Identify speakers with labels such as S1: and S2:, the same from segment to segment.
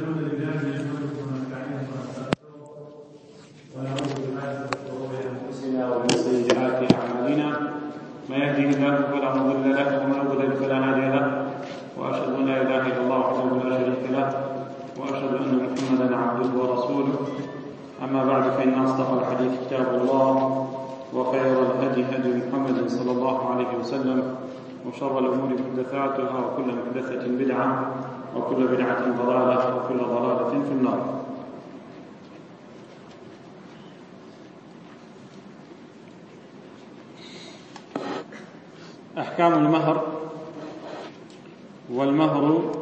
S1: الحمد لله نحمده ونستعينه ونعوذ بالله من شرور أنفسنا ومن سيئات أعمالنا. ما يهده الله فلا مضل له ومن يضلل فلا هادي له. وأشهد أن لا إله إلا الله وحده لا شريك له. وأشهد أن محمدا عبده ورسوله. أما بعد فإن أصدق الحديث كتاب الله وخير الهدي هدي محمد صلى الله عليه وسلم وشر الأمور محدثاتها وكل محدثة بدعة. وكل بدعة ضلالة وكل ضلالة في النار. أحكام المهر والمهر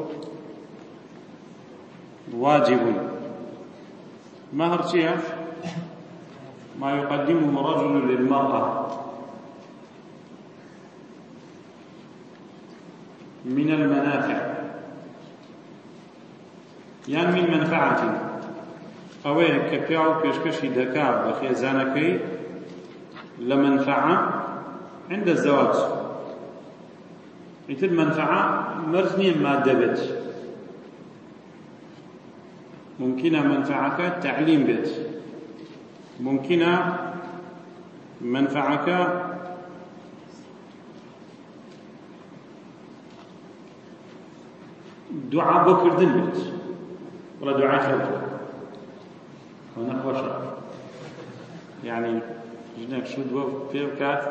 S1: واجب. مهر شيء؟ ما يقدمه رجل للمرأة. من المنافع. یان من منفعتی. ئەوەیە کە پیا و پێشکەشی دەکا بە خێزانەکەی عند الزواج ئیتر منفعە مەرج نییە مادە بێت. ممکنە منفعەکە تعلیم بێت. ممکنە منفعەکە دوعا بۆ ولا دعاء خلق هنا خوشة يعني جنك شو دو في بكات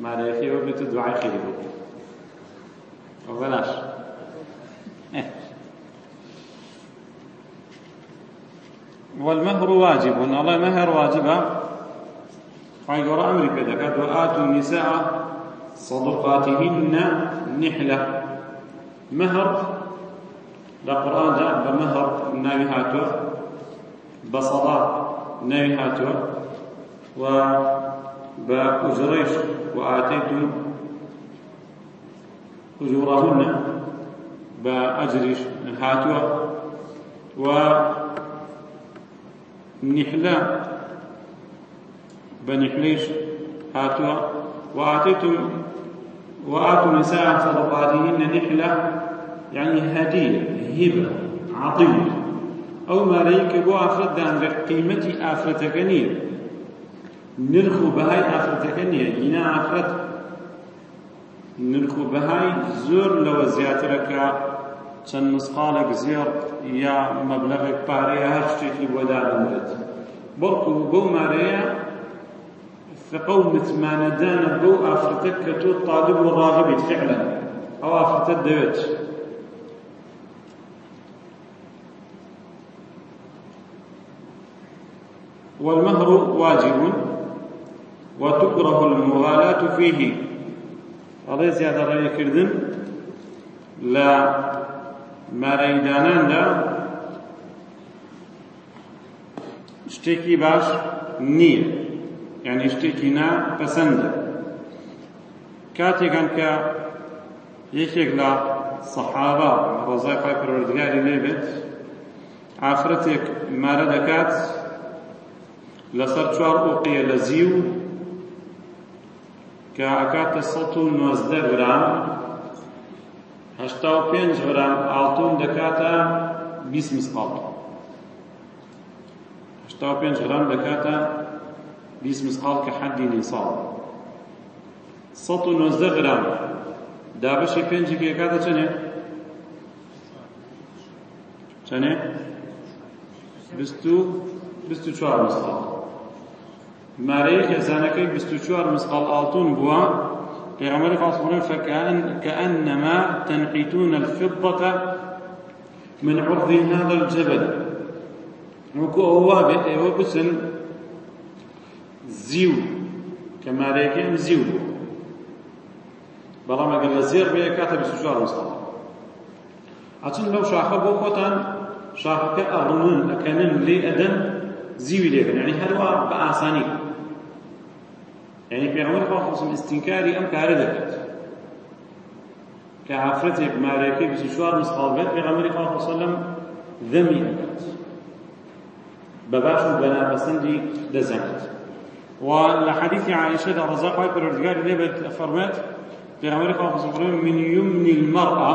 S1: ما رأيكي وبنت دعاء خير وبلاش والمهر واجب. الله مهر واجبة فايقرا أمريكا دكات وآتوا النساء صدقاتهن نحلة. مهر بە مەهڕ ناوی هاتووە بە سەڵات ناوی هاتووە و بە ئوجڕەیش و ئاتەیتم ئوجوڕەهن بە ئەجریش هاتووە و نحلە بە نحلەیش هاتووە وآتيتم وآتوا نساء صدقاتهن نحلة يعني هدية هبة عطية أو ما ريك بو أفرد دان قيمة آفرتك نية نرخو بهاي آفرتك نية إنا آفرت نرخو بهاي زور لو زياترك چەند مسقالێک زێر یا مەبلەغێک پارەیە هەر شتێکی دەمرێت بەڵکو بەو مارەیە فقە و بەو ئافرەتە کە تۆ طالب و ڕاغبیت فعلا. ئەو ئافرەتە دەوێت والمهر واجب وتكره المغالاة فيه. هذا زيادة رأي كردن. لا مارەیدانان دا شتێکی باش نییە یعنی شتێکی نا پەسەندە کاتێکان کە یەکێک لە سەحابە ڕۆزای خۆی پەروەردگاری لێبێت ئافرەتێک مارە دەکات لەسەر چوار ئۆقیە لە زیو کە ئەکاتە سەد و نۆزدە گرام هەشتا و پێنج گرام ئاڵتون دەکاتە بیست مسقاڵ. هەشتا و پێنج گرام دەکاتە بیست مسقاڵ کە حەدی نیساڵ سەد و نۆزدە گرام. دابەشی پێنجی پێکاتە چەنێ؟ چەنێ؟ بیست و بیست و چوار مسقاڵ. مارەی خێزانەکەی بیست و چوار مسقاڵ ئاڵتون بووە پیغمبر فاصلون فكأن كأنما تنحتون الفضة من عرض هذا الجبل. وكو هو هو بسن زيو كما ريكين زيو بەڵام ئەگەر لە زێر بێ کاتە بیست و چوار مسقاڵ ئەچن لەو شاخە بۆ خۆتان شاخەکە ئەڕنن ئەکەنن لێ ئەدەن زیوی لێکن یعنی هەروە بە ئاسانی يعني پێغەمبەر خۆ استینکاری ئەم کارە دەکات کە عافرەتێک مارەکەی بیست و چوار مسقاڵ بێت پێغەمبەری خۆ سەلەم ذەمی دەکات بە باش و بە ناپەسەندی دەزانێت و لە حەدیثی عائشەدا ڕەزا خوای پەروەردگاری لێبێت فەرمێت پێغەمبەری خۆ من يمن المرأة.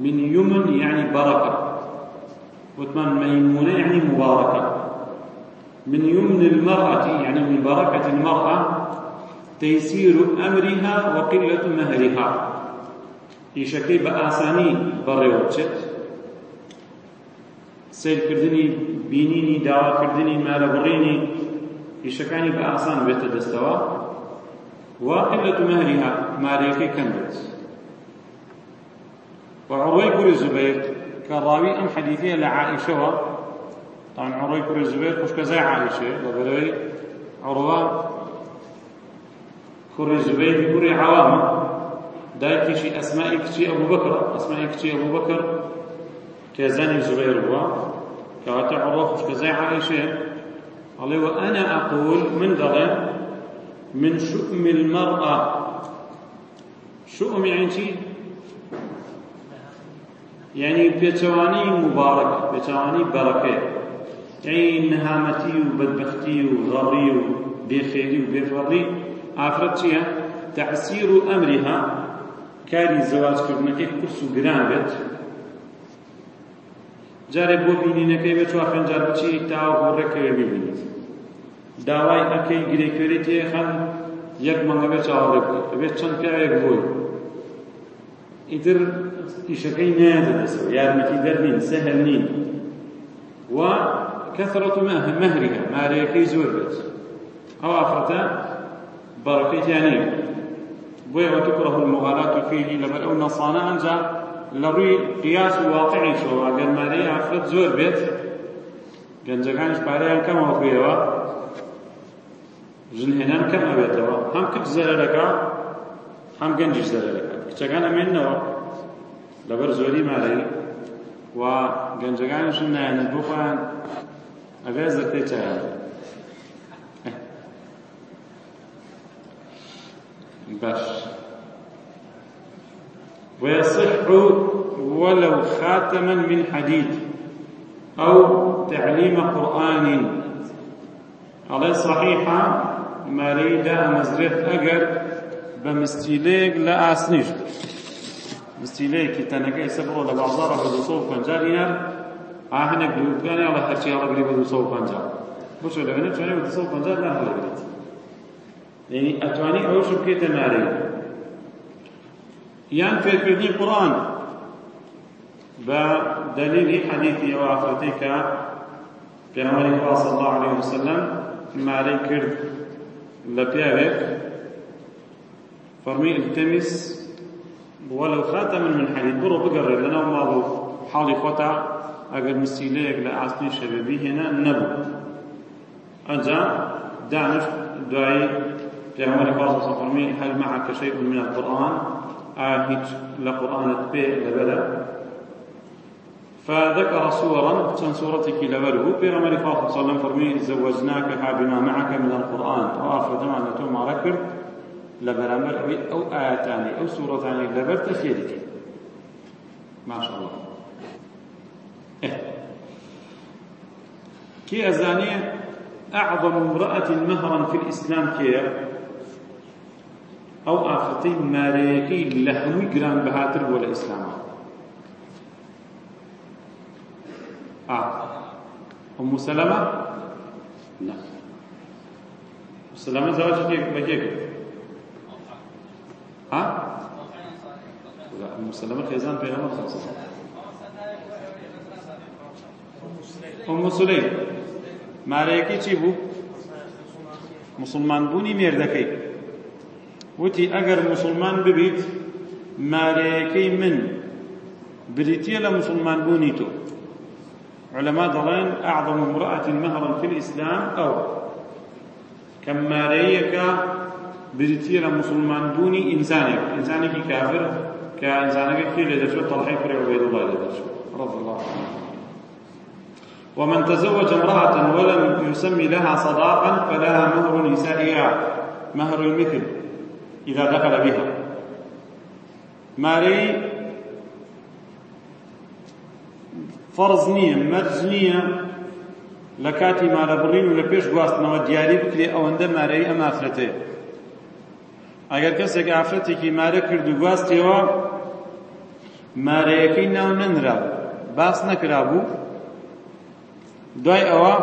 S1: من يمن يعني بركة وثمان ميمونة يعني مباركة من يمن المرأة يعني من بركة المرأة تيسير أمرها وقلة مهرها. شكل بآساني بڕێوەچێت سیرکردنی بینینی داواکردنی مالە بڕینی ئیشەکانی بە ئاسان بێتە دەستەوە وقلة مهرها کەم بێت وعروي كل الزبير كالراوي أم حديثية لعائشة. طبعا عروي كل الزبير مش كزي عائشة لبروي عروة كل الزبير كل عوامة دایکیشی ئەسمای کچی ئەبوو بەکر ئەسمای کچی ئەبوو بەکر کێزانی زبير بووە کەواتە عڕۆ خوشکەزای عائشة قال وأنا أقول من دڵێ من شؤم المرأة. شؤم يعني شي؟ يعني بيتواني مبارك بيتواني بركة يعني نهامتي وبدبختي وغري وبخيري وبفضلي آفرت تحسير أمرها کاری زەواجکردنەکەی قورس و گران بێت. جارێ بۆ بینینەکەی بێت چوار پێنجار بچی تاوە گۆڕێکەوێ ببینیت. داوای ئەەکەی گرێکوێری تێخەن یەک مەنگە بێت چاوەڕێ بکەیت. بێت چەند پیاوێک بۆی ئیتر ئیشەکەی نایەتە دەسەوە. یارمەتی دەرنین سەهل نین. و كثرة مهرها ماريكي زور بيت. أو أفرتا بركة يعني بوي وتكره المغالاة فيه لما أو نصانا أنجا لروي قياس واقعي شو. أجل ما لي عفرت زور بيت. گەنجەکانش پارەیان کەمەوە پێوە ژنهێنان کەم ئەبێتەوە هەم کچ زەرەرەکە هەم گەنجیش زەرەرەکە کچەکان ئەمێننەوە لەبەر زۆری مارەی و گەنجەکانشن نایەنێت بۆ خۆیان ئەبێ زەرتێ چایان باش. ويصح ولو خاتما من حديد أو تعليم قرآن. على صحيحة مريدة مزريت أجر بمستيليك لا أسنيش. مستيليك تنكي سبعو لبعضارة بدوصوف كنجالينا قلوباني على هرشي على قريبا دوصوف كنجال بوشو لغنى شواني بدوصوف كنجال لا هلا قريب يعني ئەتوانی ئەوش بکەیتە مارەی یان فێرکردنی قورآن بە دلیلی حەدیثی ئەو ئافرەتەی کە پێغەمبەری خوا صلی الله عليه وسلم مارەی کرد لە پیاوێک فەرمی التمس ولو خاتما من حديد برو بقرر لنا بو حالي خطا اگر مسيليك لأسني شبابي هنا نبو. أجا دانش دعي پیغمبر خاص فرمي هل معك شيء من القرآن آهج لقرآن تبي لبدا فذكر سورا كان سورتك لبره پیغمبر خاص صلى الله عليه وسلم زوجناك بما معك من القرآن. وآخر جمع نتو ما ركر لبرامر أو آياتان أو سورتان لبرت خيرك ما شاء الله. كي أزانية أعظم امرأة مهرا في الإسلام كي ئافرەتەی مارەیەکەی لە هەمووی گران بەهاتر بۆ لە ئیسلامە أم سلمة لا سلمة زواجك بكيك ها أم سلمة خيزان في غمر خمسة أم سليم مارەیەکی چی بوو مسلمان بوونی مێردەکەی وتی ئەگەر مسلمان ببیت مارەیەکەی من؟ بریتە لە مسلمان بوونی تۆ علماء دەڵێن أعظم امرأة مهرا في الإسلام أو. كم مارەیەکە بریتە لە مسلمان بوونی ئینسانێک ئینسانێکی کافر کە ئینسانەکەی لێ دەچێت طلحی کوڕی عوبەید الله لێ دەچێت رضي الله عنه. ومن تزوج امرأة ولم يسمي لها صداقا فلها مهر نسائها مهر المثل إذا دخل بها. ماري فرض نییە مەرج نییە لە کاتی مارەبڕین و لە پێش گواستنەوە دیاری بکرێ ئەوەندە مارەی ئەم ئافرەتەیە ئەگەر کەسێک ئافرەتێکی مارە کرد و گواستیەوە مارەیەکەی ناو نەنرا باس نەکرا بوو دوای ئەوە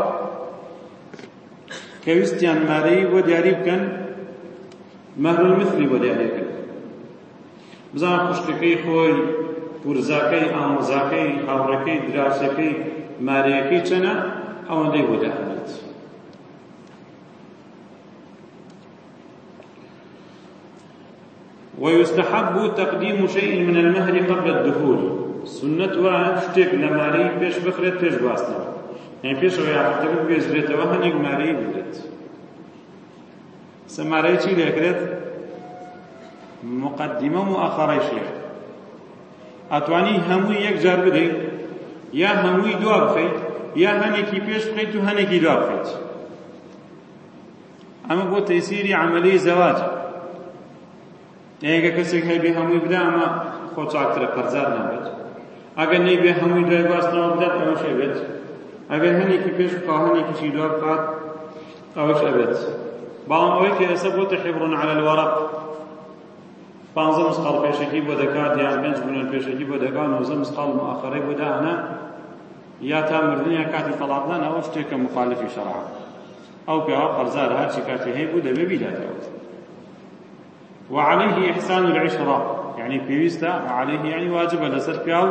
S1: کەویستیان مارەی بۆ دیاری بکەن مەهر المثلی بۆ دیاری بکەن. بزان خوشکەکەی خۆی پورزاکەی ئامۆزاکەی هاوڕەکەی دراوسەکەی مارەیەکەی چەنە ئەوەندەی بۆ دەهێنێت ويستحب تقديم شيء من المهر قبل الدخول. سنة وشتك لماري بيش بخرت بيش باسنا يعني بيش ويا حتى بيش بيت وهنيك ماري بيت سماري چی لێکرێت مقدمە مؤخرەی شێخ ئەتوانی هەمووی یەک جار بدەیت یا هەمووی دوا بخەیت یا هەنێکی پێش بخەیت و هەنێکی دوا بخەیت. ئەمە بۆ تەیسیری عملی زەواج. ئێگە کەسێک هەیبێ هەمووی بدا ئەمە خۆ چاکترە پەرزار نابێت. ئەگەر نەیبێ هەمووی دوای باستنەوە بدات ئەوەش ئەبێت ئەگەر هەنێکی پێش بخوا هەنێکیشی دوا بخات ئەوەش ئەبێت بەڵام ئەوەی کە ئێستا بۆتە حیبڕون على الورق. پانزە مسقال پێشەکی بۆ دەکات یان پێنج بوونە پێشەکی بۆ دەکات نۆزە مسقال مؤخرەی بۆ داهەنە یا تا مردن یا کاتی تەلاقدان ئەوە شتێکە مخالفی شەرع ئەو پیاوە قەرزار هەرچی کاتی هەیە بوو دەبێ بیداتەوە وعليه إحسان العشرة. يعني بيويستا وعليه يعني واجب لسر بياو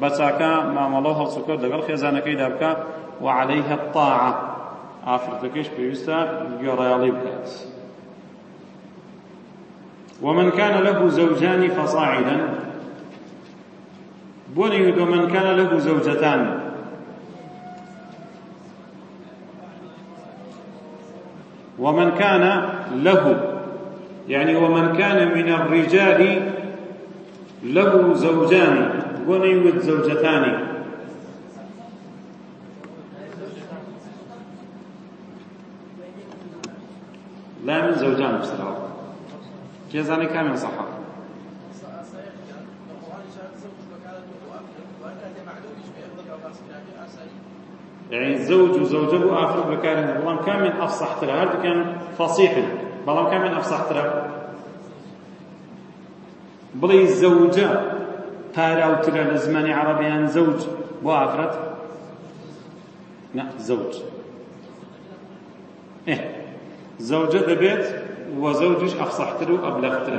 S1: بچاكا ما مالوها سكر دقل خيزانكي دابكا وعليها الطاعة. ئافرەتەکەش پێویستە گوێڕایاڵی بکات. ومن كان له زوجان فصاعدا. بني ومن كان له زوجتان. ومن كان له يعني ومن كان من الرجال له زوجان بني زوجتان لا من زوجان بصراحة كيزاني كامل صحة. يعني الزوج وزوجة بو افرق بكاره بلام كامل أفصح ترى. هذا كان فصيح بلام كامل أفصح ترى. بلي الزوجة تاراو ترى لزمان عربيان زوج افرد لا زوج إيه زوجة دبيت وزوجش أفصحتر وأبلغتر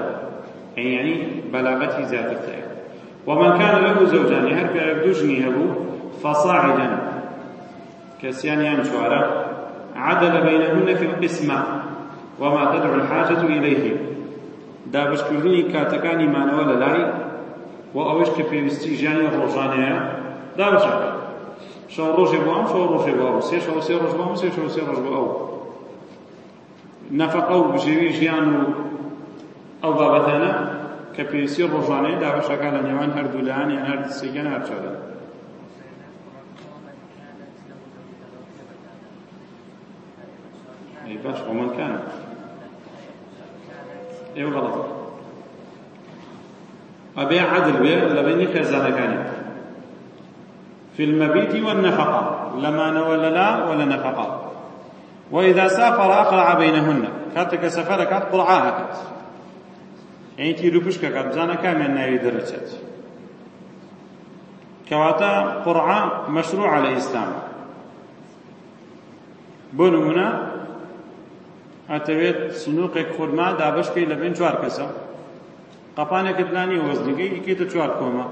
S1: يعني بلاغتي زيادة ومن كان له زوجان هر بيردوجني هبو فصاعدا كسيان ينشوارا عدل بينهن في القسمة. وما تدعو الحاجة إليه دابشکردنی کاتەکانی مانەوە لە لای و ئەوەش کە پێویستی ژیانی ڕۆژانەیە. دابشەکە شەو ڕۆژێ بۆ ئەم شەو ڕۆژێ بۆ ئەو. سێ شەو سێ ڕۆژ بۆ ئەم سێ شەو سێ ڕۆژ بۆ ئەو. نەفەقە و بژێوی ژیان و ئەو بابەتانە کە پێویستی ڕۆژانەیە دابشەکە لە نێوان هەردوو لایەن یان هەر سێگەن هەرچەدە باش خۆمان کانە ئێوە غەڵەت ئەبێ عەدل بێ لە بینی خێزانەکانی في المبيت والنفقة لما نوى لا ولا نفقة وإذا سافر أقرع بينهن كاتك سفرك قرعاها كات يعني تيرو بشكا كات بزانا كامل ناوي درجات كواتا قرعة مشروع على الإسلام بۆ نمونە ئەتەوێت سنووقێک خورما دابشکەی لە بین چوار کەسە. قەپانێکت لانی وەزنگەی یکێتە چوار کۆمە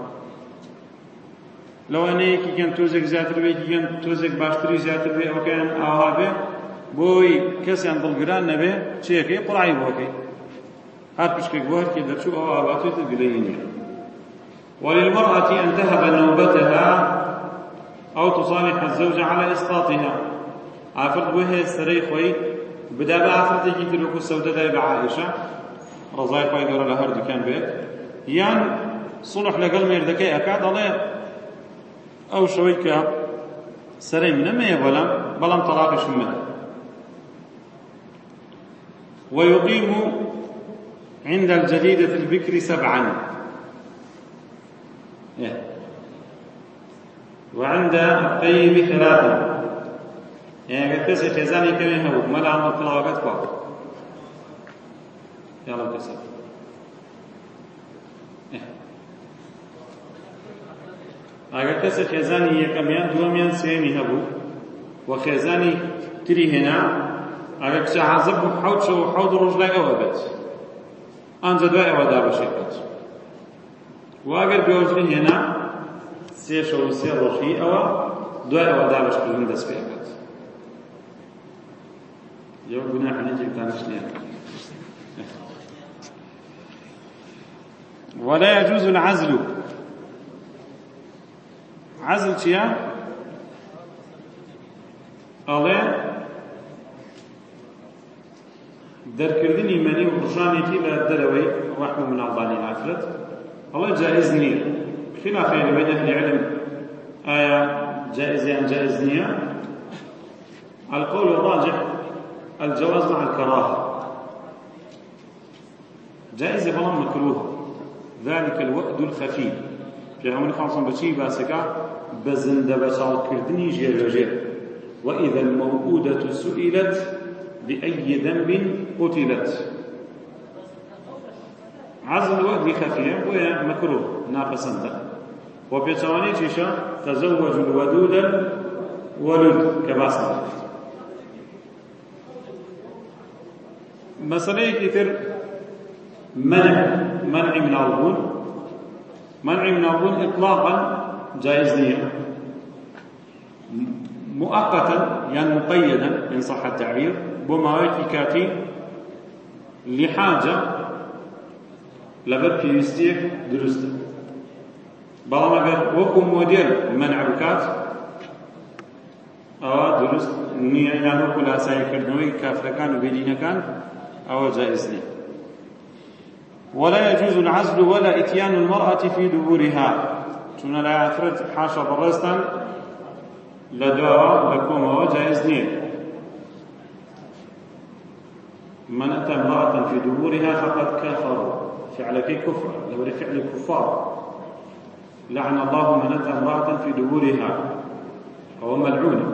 S1: لەوانەیەکی گەن تۆزێک زیاتر بێکی گەن تۆزێک باشتری زیاتر بێ ئەوکەیان ئاوا بێ. بۆی کەسیان دڵگران نەبێ چیەکەی قڕایی بۆکەی. هەر پشکێک بۆ هەرکی دەرچوو ئەو ئاباتوێتە گلەیینی وللمرأة أن تهب نوبتها أو تصالح الزوج على إسقاطها. عفرت وهي سري خوي بدأ بعفرت يجي تلوكو السوداء داي بعائشة. رضاي خوي دورا لهر دكان بيت. يان صلح لقل ميردكي أكاد الله أو شويكا سري من ما يبلم بلم طلاق شمال ويقيم عند الجديدة البكر سبعا. إيه. وعند الطيب ثلاثا. قد كسي خزاني كمي هو ملا عمل طلاقات كوا يلا كسي ئەگەر کەسە خێزانی یەکەمیان دووەمیان سێمی هەبوو وخێزانی تری هێنا ئەگەر کچە حەزب بوو حەوت شەو حەوت ڕۆژ لای ئەوە بێت. ئەنجە دوای ئەوە دابەشێکات واگەر بێوەژنی هێنا سێ شەو سێ ڕۆژی ئەوە دوای ئەوە دابەشکردن دەست پێ بێت. نەجێکتانش نییە ولا يجوز العزل. عزل چیە ئەڵێ دەرکردنی مەنی و ڕژانێکی لە دەرەوەی وەحم و مناڵبانی ئافرەت ئەڵێ جائز نییە خلافێ لە بین أهل العلم آية جائز يعني جائز نية القول الراجح الجواز مع الكراهة. جائز بلان مكروه ذلك الوقت الخفي. في عمر خاصة بشي باسكا بزند بشال كردني جير جير وإذا الموءودة سئلت بأي ذنب قتلت. عزل الوقت خفية وهي مكروه ناقصنده وبيتواني تيشا تزوج الودود الولد كباسا مسألة كثير منع منع من الظهور منع من الظهور إطلاقا جائز نية. مؤقتا يعني مقيدا إن صح التعبير بما كاتي لحاجة لبر بيستيك درسته. بەڵام ئەگەر وەکو مۆدێل منع بکات ئەوە دروست نییە یان وەکو لاساییکردنەوەی کافرەکان و بێدینەکان ئەوە جائز نییە ولا يجوز العزل ولا إتيان المرأة في دبورها. چون لا يفرد حاشا برستان لدواء لكم وجائز نية من أتى امرأة في دبورها فقد كفر. فعل كفر؟ لو فعل الكفار لعن الله من أتى امرأة في دبورها. وهو ملعون.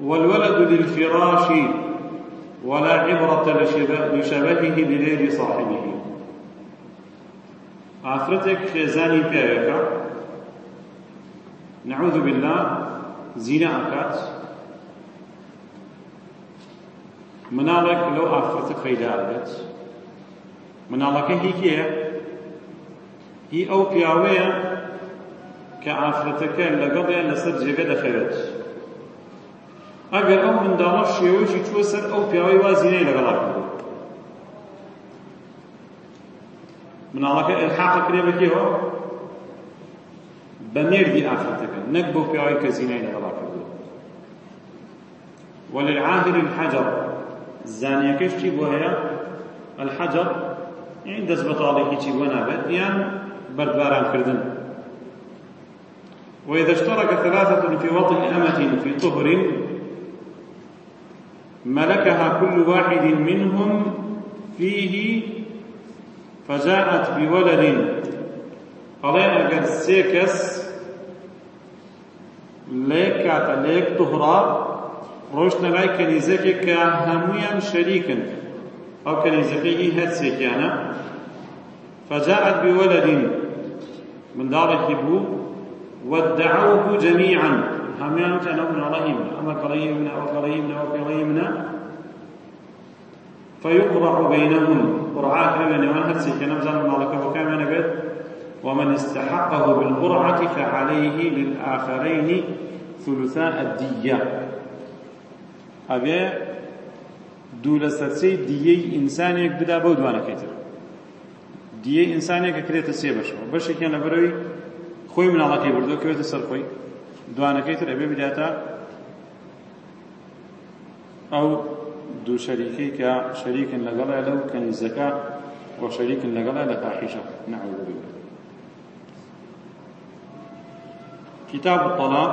S1: والولد للفراش. ولا عبرة لشبهه بغير صاحبه. آفرتك خيزاني بيك نعوذ بالله. زنا أكات منالك لو آفرتك فيدا أبت منالك هيكيه هی ئەو پیاوەیە کە ئافرەتەکە لەگەڵیان لەسەر جێگە دەخەوێت ئەگەر ئەو منداڵە شێوەیەکی چوە سەر ئەو پیاوەی وازینەی لەگەڵا کردو مناڵەکە ئەلحاقە کرێ بەکێەوە بە مێردی ئافرەتەکە نەک بەو پیاوەی کە زینەی لەگەڵا کردو وللعاهر الحجر. زانیەکەش چی بۆ هەیە الحجر. يعني دەست بەتاڵێکی چی بۆ نابێت یان كردن وإذا اشترك ثلاثة في وطن أمة في طهر ملكها كل واحد منهم فيه فجاءت بولد. قضينا أجر سيكس كاتا ليك طهرا روشنا لاي كنيزكي كهميا شريكا أو كنيزكي هاتسيكيانا فجاءت بولد. من دار بو. وادعوه جميعا هميان كان ابن عليهمنا أما كريمنا أو كريمنا أو فيقرع بينهم قرعات بين وانهر سيكنا مزال مالك وكام نبت ومن استحقه بالقرعة فعليه للآخرين ثلثاء الدية. أبي دولة سرسي ديي إنسانيك بدا بودوانا كيتر. دیە ئینسانێکە کرێتە سێ بەشەوە بەشێکیان لە بەرەوەی خۆی مناڵەکەی بردو کەوێتە سەر خۆی دوانەکەی تر ئەبێ بداتە ئەو دوو شەریکەی کە شەریکن لەگەڵە لەو کەنیزەکە و لەگەڵە لە فاحیشە نعوذ بالله كتاب الطلاق.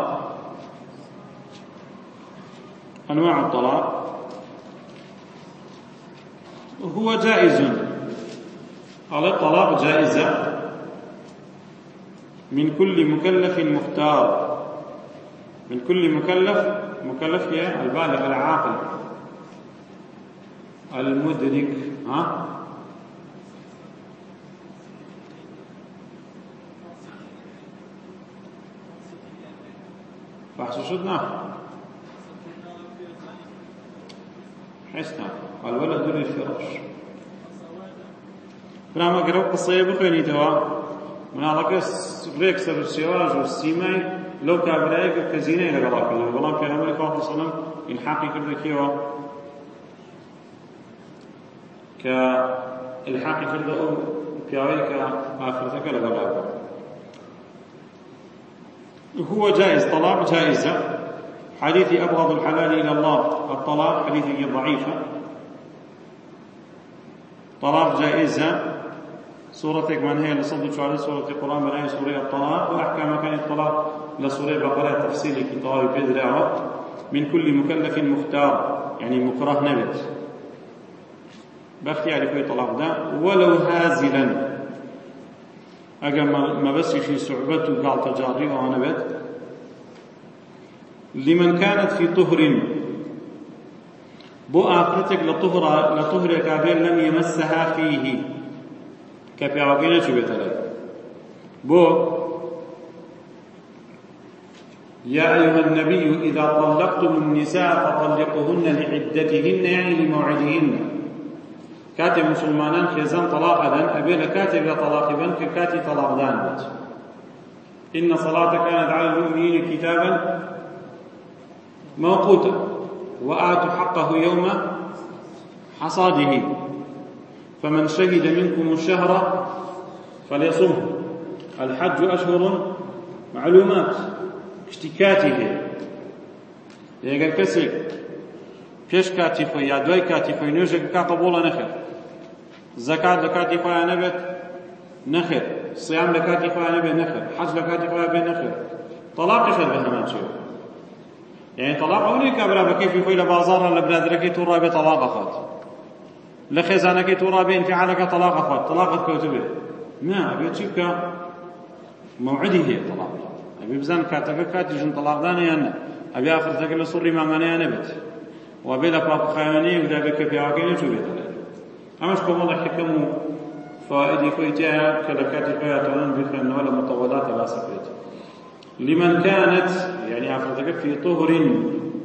S1: أنواع الطلاق. هو جائز. على الطلاق جائزة من كل مكلف مختار. من كل مكلف مكلف هي البالغ العاقل. المدرك. ها؟ بحث شد نعم حسنا. الولد للفراش برام اگر قصة بخوینی توا مناڵەکە ڕێک سەر سێواژ و سیمای لەو کابرایەکە کە زینەی لەگەڵا کردن بەڵام پێغەمبەری خوا سەلەم ئیلحاقی کردەکەوە کە ئیلحاقی کردە ئەو پیاوەی کە ئافرەتەکە لەگەڵا هو جائز طلاق جائزة حديث أبغض الحلال إلى الله الطلاق حديث ضعيفة طلاق جائزة سورة من هي لصد شعر سورة القرآن من هي سورة الطلاق وأحكام كان الطلاق لسورة بقرة تفصيل كتاب بدر من كل مكلف مختار يعني مكره نبت. باختيار في طلاق ده. ولو هازلا. أجا ما بس في صعوبته قال تجاري نبت. لمن كانت في طهر. بو آخرتك لطهر كابير لم يمسها فيه. کە پیاوەکەی نەچوو بو يا أيها النبي إذا طلقتم النساء فطلقوهن لعدتهن يعني لموعدهن. كاتب مسلمان خيزان طلاق دان أبي لكاتب بن كاتب طلاق دان إن صلاة كانت على المؤمنين كتابا موقوتا وآتوا حقه يوم حصاده فمن شهد منكم الشهر فليصمه الحج أشهر معلومات اشتكاته. يعني كسي پێش کاتی خۆی یا دوای کاتی خۆی نوێژێک کا قبوڵە نەخێت زەکات لە کاتی خۆیان نەبێت نەخێت سیام لە کاتی خۆیان نەبێت نەخێت حەج لە کاتی خۆیان بێ نەخێت تەلاقیشت بە هەمان چێ يعني طلاق ئەوەی کابرا بە کەیفی خۆی لە بازاڕە لە برادرەکەی توو ڕابێت تەلاق ئەخات لە خێزانەکەی تۆ ڕابێ انتحالەکە تەلاق ئەخوات تەلاقت کەوتە بێ نا ئەبێ چی بکە؟ موعدی هەیە تەلاق ئەبێ بزان کاتەکە کاتی ژن تەلاقدانە یان نە ئەبێ ئافرەتەکە لە سوڕی مامانەیان نەبێت. وابێ لە پاپخایوانەیەک دابێت کە پیاوەکەی نەچوو بێتە لێ ئەمەش کۆمەڵە حکەم و فائدی خۆی تایە کە لە کاتی خۆیاتەوەن بخوێنەوە لە متەوەلاتە باسە بێت. لمن كانت يعني عفرتك في طهر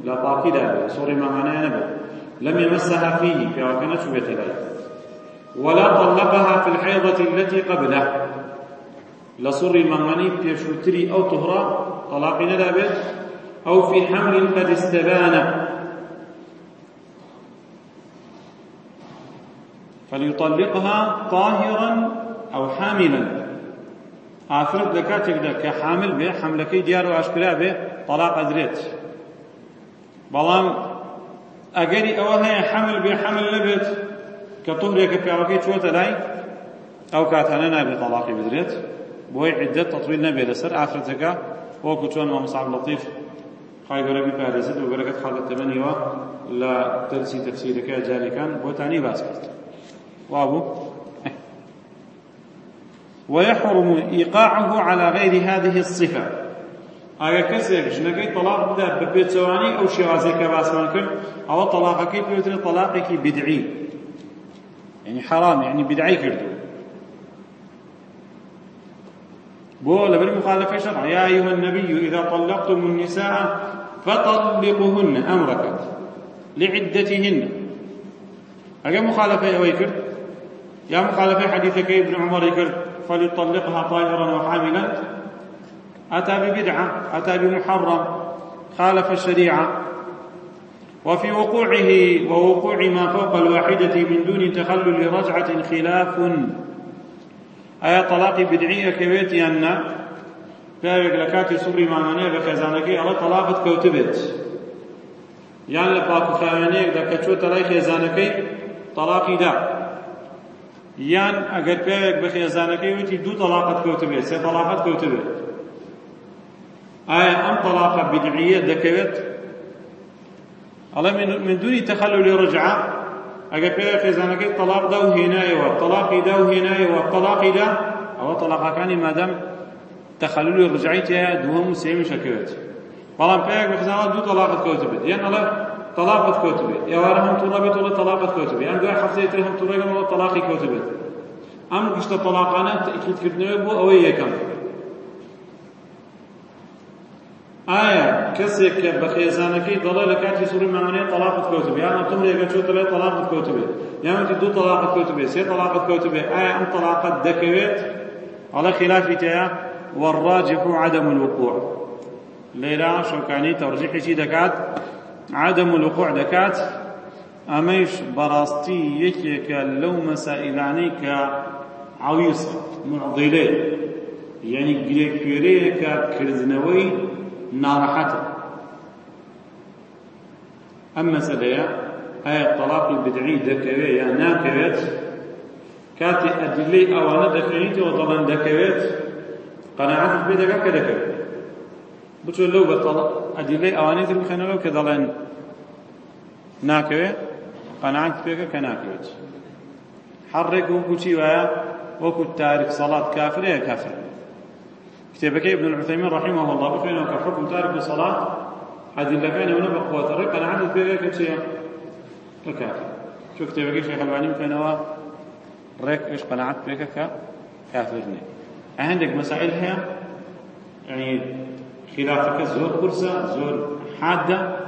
S1: لا طاقدا سوري ما معناه نبت لم يمسها فيه في وكانت بيت ولا طلقها في الحيضة التي قبله. لصر المغني في شتري أو طهرة طلاق ندابت أو في حمل قد استبان. فليطلقها طاهرا أو حاملا. لە کاتێکدا کە حامل بێ حملەکەی دیار و ئاشکرا بێ طلاق ئەدرێت بەڵام ئەگەری ئەوە هەیە حمل بێ حمل نەبێت کە تۆهرێکە پیاوەکەی چۆتە لای ئەو کاتانە نابێت تەلاقی بدرێت. بۆی عدەت تەطویل نەبێت لەسەر ئافرەتەکە وەکو چۆن مەمساب لەطیف خی گەورە بیپارێزێت و بەرەکەت حاڵەت تەمەنیوە لە دەرسی تەفسیرەکە جارێکان بۆتانی باس کرد. وابوو. ويحرم إيقاعه على غير هذه الصفة. ئاگە کەسێک ژنەکەی تەلاق بدات بە پێچەوانی ئەو شێوازەی کە باسمان کرد ئەوە تەلاقەکەی پێوترێت تەلاقێکی بدعی. يعني حرام يعني بدعي كردو بو لبر مخالفة شرع يا أيها النبي إذا طلقتم النساء فطلقوهن أمرك لعدتهن. أجا مخالفة أوي كرد يا مخالفة حديثك ابن عمر كرد فليطلقها طاهرا وحاملا. أتى ببدعة أتى بمحرم خالف الشريعة. وفي وقوعه ووقوع ما فوق الواحدة من دون تخلل رجعة خلاف. أي طلاق بدعية كويتي أن پیاوێک لە کاتی سوڕی مامانەیە بە خێزانەکەی ئەڵە تەلاقت کەوتبێت یان لە پاکوخاوێنەیەکدا کە دا. یان ئەگەر پیاوێک بە خێزانەکەی وتی دوو کەوتبێت سێ تەلاقت کەوتبێت ئایا ئەم تەلاقە بدعیە دەکەوێت ئەڵێ من دونی تەخەللی ڕجعە ئەگەر پێ خێزانەکەی تەلاق دا و هێنایەوە تەلاقی دا و هێنایەوە تەلاقی دا ئەوە تەلاقەکانی مادەم تەخەللی ڕجعی تێیە دووەم و سێمی شەکەوێت بەڵام پێیەک بە خێزانە دوو تەلاقت کەوت بێت یان ئەڵێ تەلاقت کەوت بێت ئێوارە هەم تووڕە بێت وڵە تەلاقت کەوت بێت یان دوای هەفتەیە تر هەم تووڕێگەمەوە تەلاقی کەوت بێت ئەم گشتە تەلاقانە تەکیدکردنەوە بۆ ئەوەی یەکەم ئایا کەسێک کە بە خێزانەکەی دەڵێ لە کاتی سوڕی مامنێت تەلاقت کەوتبێ یان ئەتم ڕێگە چۆتە لێ تەلاقت کەوتبێ یانوتی دوو تەلاقت کەوتبێ سێ تەلاقت کەوتبێ ئایا ئەم تەلاقت دەکەوێت؟ ئەڵە خلافی تەیە والراجح عدم الوقوع. لێرا شەوکانی تەڕجیحێکی دەکات عدم الوقوع دەکات ئەمەش بەڕاستی یەکێکە لەو مەسائلانەی کە عویسە معضلێ یعنی گرێکوێرەیەکە کردنەوەی ناڕەحەتە ئەم مەسەلەیە ئایا تەلاقی بدعی دەکەوێت یان ناکەوێت؟ کاتی ئەدلەی ئەوانە دەکەیتەوە دەڵێن دەکەوێت؟ قەناعەت پێ دەکات کە دەکەوێت؟ بچۆ لەو بە ئەدلەی ئەوانەی تر بخێنەوە کە دەڵێن ناکەوێت قەناعەت پێکە کە ناکەوێت. حەڕێک وەکو چی وایە؟ وەکو تارک سەڵات کافرەیە کافر. كتابك ابن العثيمين رحمه الله. بخينا كحكم تارك الصلاة. أدلة كان هنا بقوة الرق أنا عدد بيها كتشيا ككافر شو كتابك شيخ الباني بخينا ريك. إيش قناعت بيك كافرني. عندك مسائل هي؟ يعني خلافك زور قرصة زور حادة.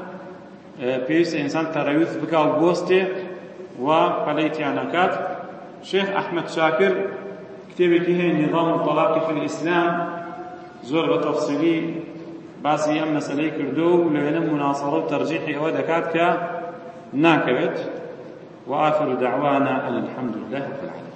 S1: بيس إنسان ترويث بك البوستي وقليتيانكات شيخ أحمد شاكر كتابك هي نظام الطلاق في الإسلام. زۆر بە تەفسیلی باسی ئەم مەسلەی کردو و لەوێنە مناصرە و تەرجیحی ئەوە دەکات کە ناکەوێت. وآخر دعوانا أن الحمد لله رب العالمين.